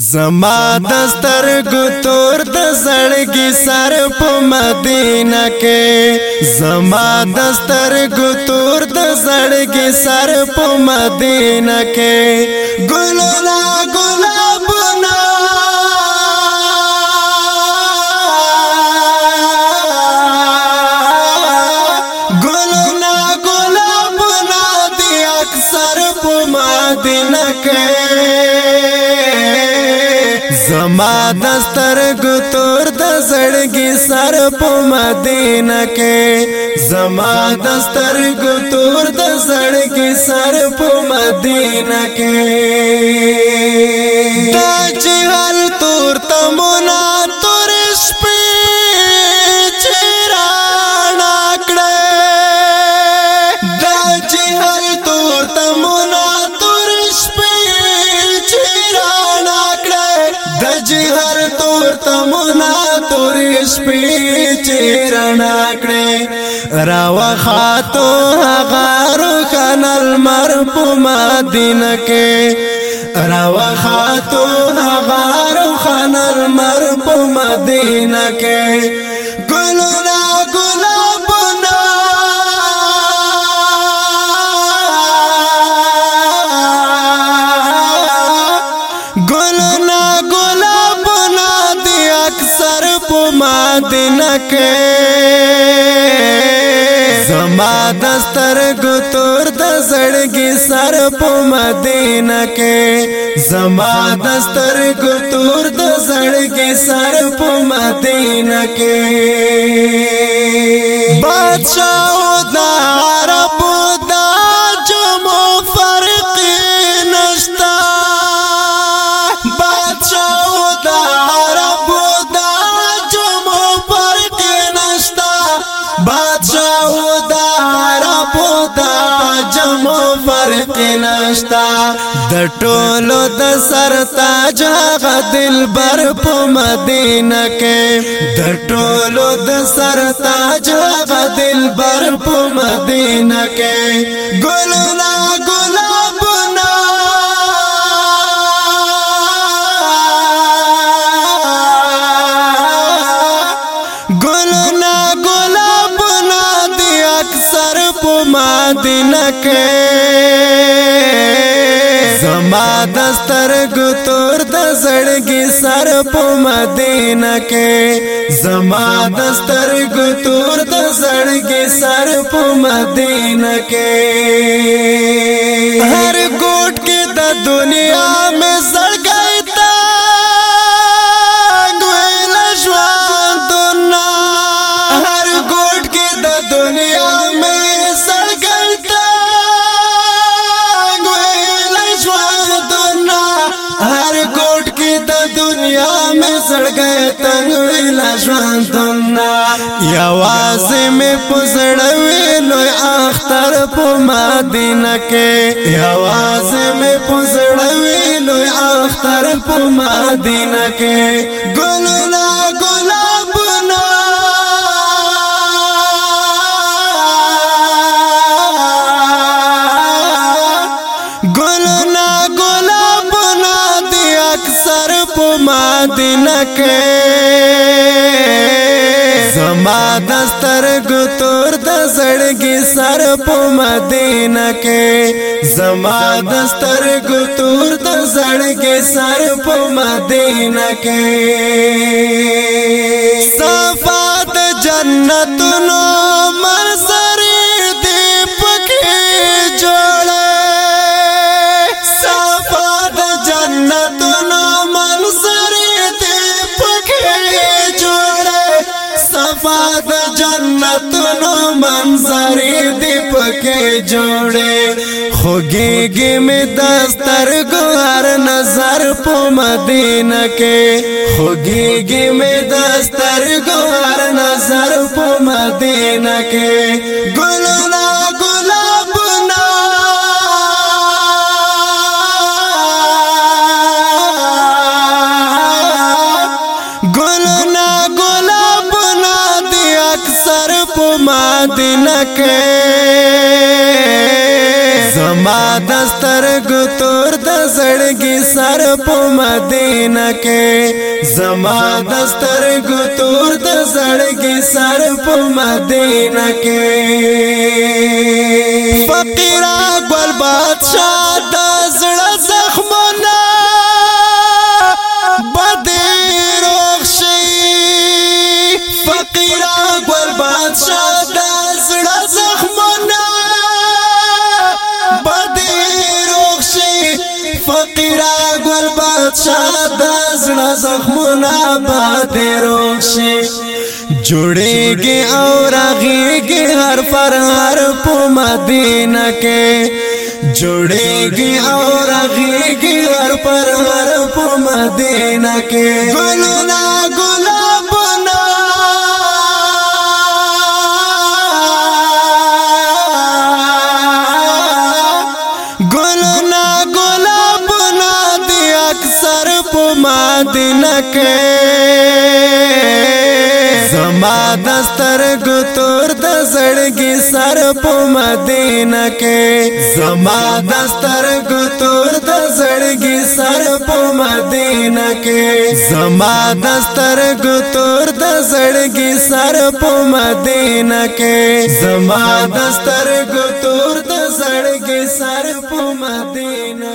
زما دستر ګتور د زړګي سر په مدینه کې زما دستر ګتور د زړګي سر په مدینه کې ګلولا ګلابنا ګلولا ګلابنا دی اکثر په مدینه کې زما دستر گتور د زړګي سر په مدینه کې زما دستر گتور د زړګي سر په مدینه کې دا چې هل تور تمونات چې هر تور تمنا تورې سپې چې رڼا کړې راو خاتو غارو کنل مر په مدینه کې راو خاتو غارو خنل مر په مدینه کې ګلونه مات نکې زما دستر ګتور د زړګي سر په مدینه کې زما دستر ګتور د زړګي سر په مدینه کې بادشاہ نشتا د ټولو د سر جا دل بر په مدینه کې د ټولو د سر تا جا دل بر په مدینه کې ګلو نا ګلو Thank you. ما دستر ګتور د زړګي سر په مدینه کې زما دستر ګتور د زړګي سر په مدینه کې هر ګوټ کې د دنیا کتلوی لژوندنا یوازې مې پزړه ویلوی اختر په مدینه کې یوازې مې پزړه ویلوی اختر په مدینه کې ګلنا ګلابنا ګلنا ګلابنا دی اکثر په مدینه کې سترګو تور د زړګي سر په مدینه کې زما د سترګو تور د زړګي سر په مدینه کې صفات جنت نو نارې دی پکې جوړې خوګيږي مې دستر ګوار نظر په مدینه کې خوګيږي مې دستر ګوار نظر په مدینه کې ګلونه مدینہ के समा दस्तर गुतुर दसड़गी सर्प मदीन के समा दस्तर गुतुर दसड़गी सर्प मदीन के फकीरा गुल बादशाह بادشاہ دازنا زخمنا باد روشی جوڑے گے اور آگے گے ہر پر ہر پو مدینہ کے جوڑے گے اور آگے گے ہر پر ہر پو مدینہ کے گلو ناگو مدینہ کې زما دستر ګتور د زړګي سر په مدینہ کې زما دستر ګتور د زړګي سر په مدینہ کې زما دستر ګتور د زړګي سر په مدینہ کې زما دستر ګتور د زړګي سر په مدینہ